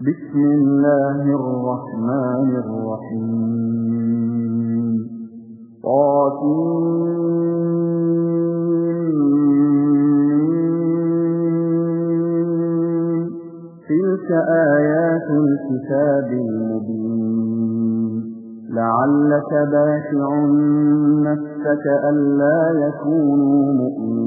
بسم الله الرحمن الرحيم. طاسمين تلك آيات الكتاب المبين. لعلك باشع نفسك ألا يكونوا مؤمنين.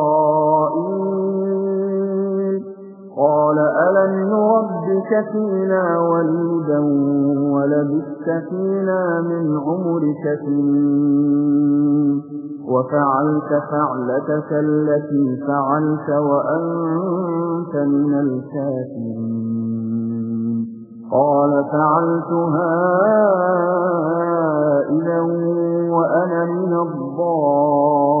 قال ألم نربك فينا وليدا ولبثت فينا من عمرك وفعلت فعلتك التي فعلت وأنت من الكافرين قال فعلتها إذا وأنا من الضالين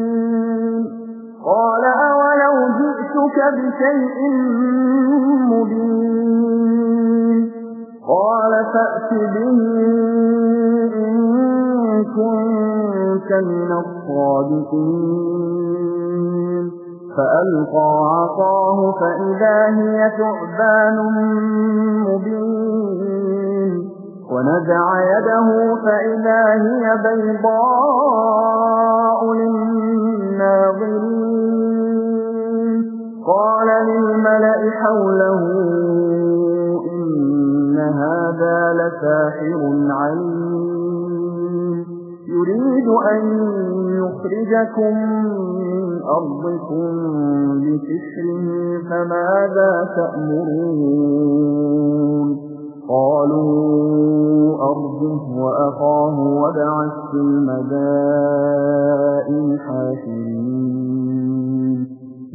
جئتك بشيء مبين. قال فأت به إن كنت من الصادقين. فألقى عصاه فإذا هي ثعبان مبين. ونزع يده فإذا هي بيضاء للناظرين. قال للملأ حوله إن هذا لساحر عليم. يريد أن يخرجكم من أرضكم بسحره فماذا تأمرون؟ قالوا أرضه وأخاه وبعث في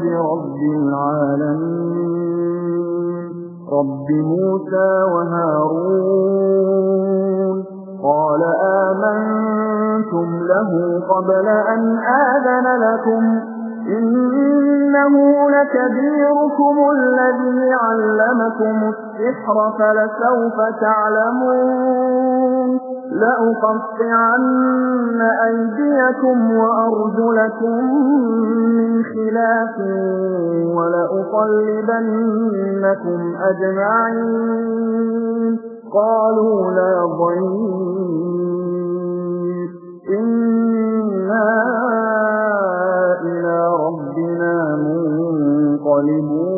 برب العالمين. رب موسى وهارون قال آمنتم له قبل أن آذن لكم. إنه لكبيركم الذي علمكم السحر فلسوف تعلمون. لأقطعن أيديكم وأرجلكم من خلاف ولأصلبنكم أجمعين. قالوا لا ضير. إنا إلى ربنا منقلبون.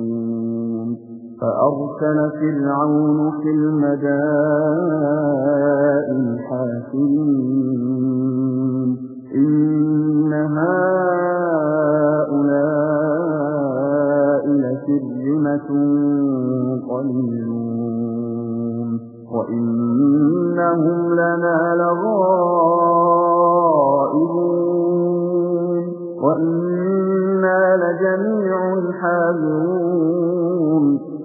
فأرسل فرعون في المدائن حاكمين. إن هؤلاء لشرمة قليلون. وإنهم لنا لغائبون. وإنا لجميع حاذرون.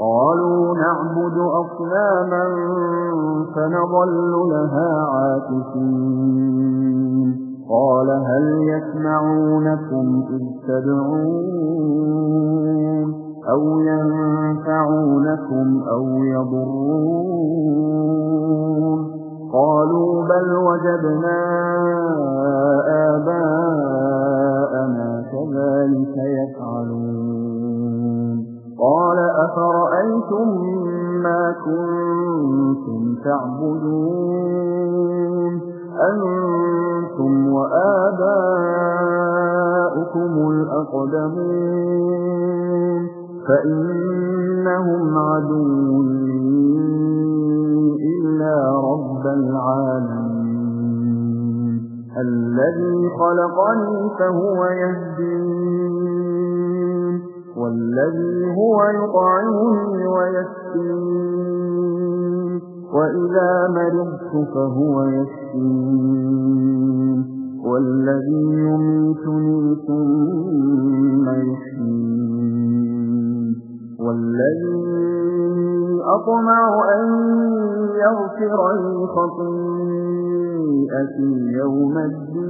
قالوا نعبد أصناما فنظل لها عاكفين. قال هل يسمعونكم إذ تدعون أو ينفعونكم أو يضرون؟ قالوا بل وجدنا آباءنا كذلك يفعلون. قال أفرأيتم ما كنتم تعبدون؟ أنتم وآباؤكم الأقدمون. فإنهم عدو إلا رب العالمين. الذي خلقني فهو يهدين. والذي هو يطعمني ويسكين وإذا مرضت فهو يشفين والذي يميتني ثم يحيين والذي أطمع أن يغفر لي خطيئتي يوم الدين.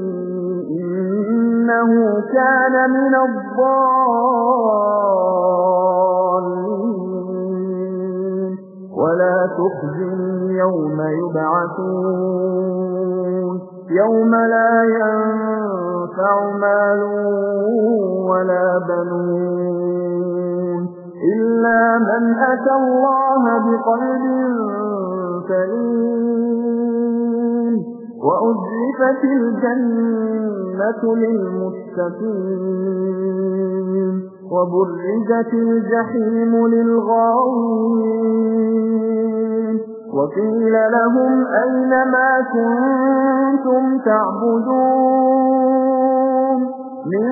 إنه كان من الضالين. ولا تخزني يوم يبعثون. يوم لا ينفع مال ولا بنون. إلا من أتى الله بقلب سليم. وأزلفت الجنة للمتقين وبرزت الجحيم للغاوين وقيل لهم أين ما كنتم تعبدون من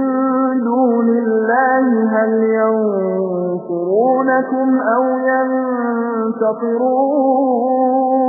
دون الله هل ينصرونكم أو ينتصرون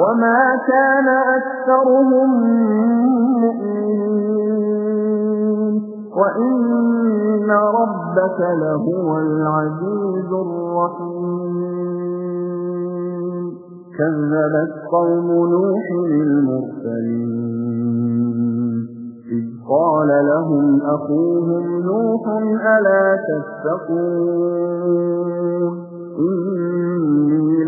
وما كان أكثرهم مؤمنين وإن ربك لهو العزيز الرحيم كذبت قوم نوح المرسلين إذ قال لهم أخوهم نوح ألا تتقون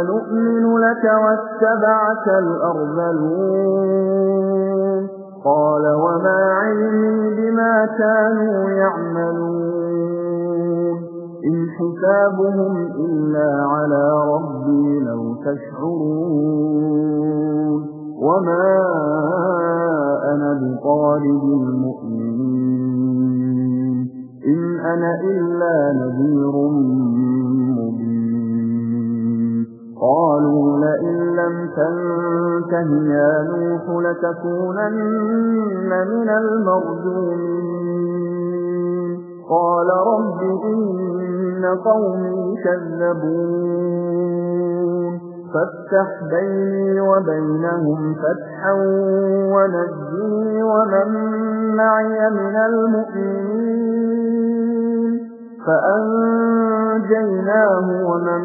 أنؤمن لك واتبعك الأرذلون قال وما علمي بما كانوا يعملون إن حسابهم إلا على ربي لو تشعرون وما أنا بطالب المؤمنين إن أنا إلا نذير مبين قالوا لئن لم تنته يا نوح لتكونن من المرجومين. قال رب إن قومي كذبون. فافتح بيني وبينهم فتحا ونجني ومن معي من المؤمنين. فأنجيناه ومن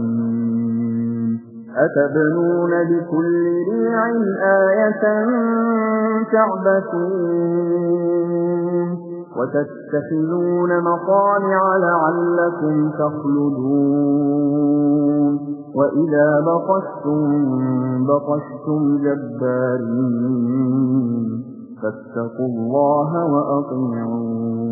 أتبنون بكل ريع آية تعبثون وتتخذون مصانع لعلكم تخلدون وإذا بطشتم بطشتم جبارين فاتقوا الله وأطيعون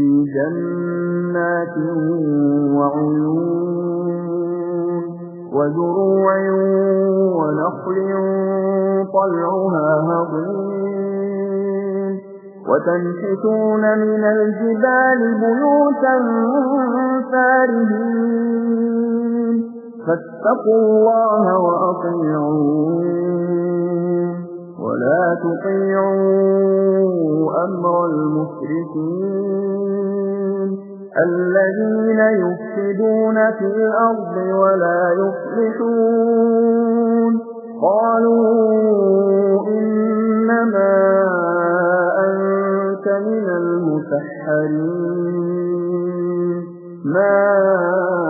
في جنات وعيون وزروع ونخل طلعها هضيم وتنحتون من الجبال بيوتا فارهين فاتقوا الله وأطيعون ولا تطيعوا أمر المسرفين الذين يفسدون في الأرض ولا يصلحون. قالوا إنما أنت من المسحرين. ما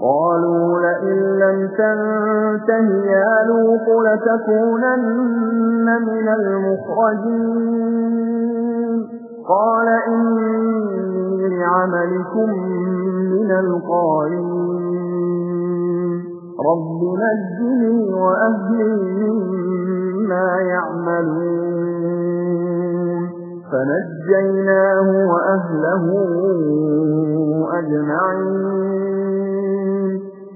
قالوا لئن لم تنته يا لوط لتكونن من المخرجين. قال إني لعملكم من القائلين رب نجني وأهلي مما يعملون. فنجيناه وأهله أجمعين.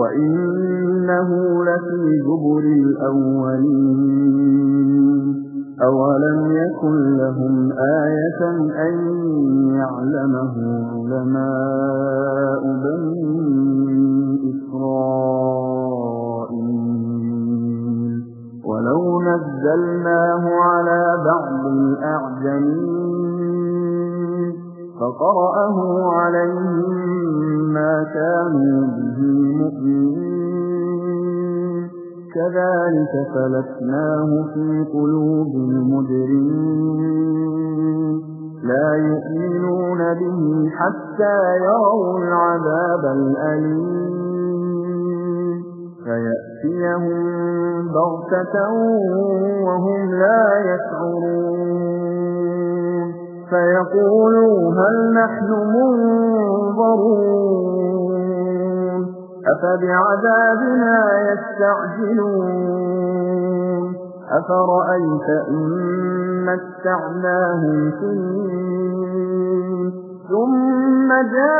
وإنه لفي زبر الأولين أولم يكن لهم آية أن يعلمه علماء بني إسرائيل ولو نزلناه على بعض الأعجمين فقرأه عليهم ما كانوا به كذلك فلتناه في قلوب المجرمين. لا يؤمنون به حتى يروا العذاب الأليم. فيأتيهم بغتة وهم لا يشعرون. فيقولوا هل نحن منظرون؟ أفبعذابنا يستعجلون؟ أفرأيت إن متعناهم سنين ثم جاءهم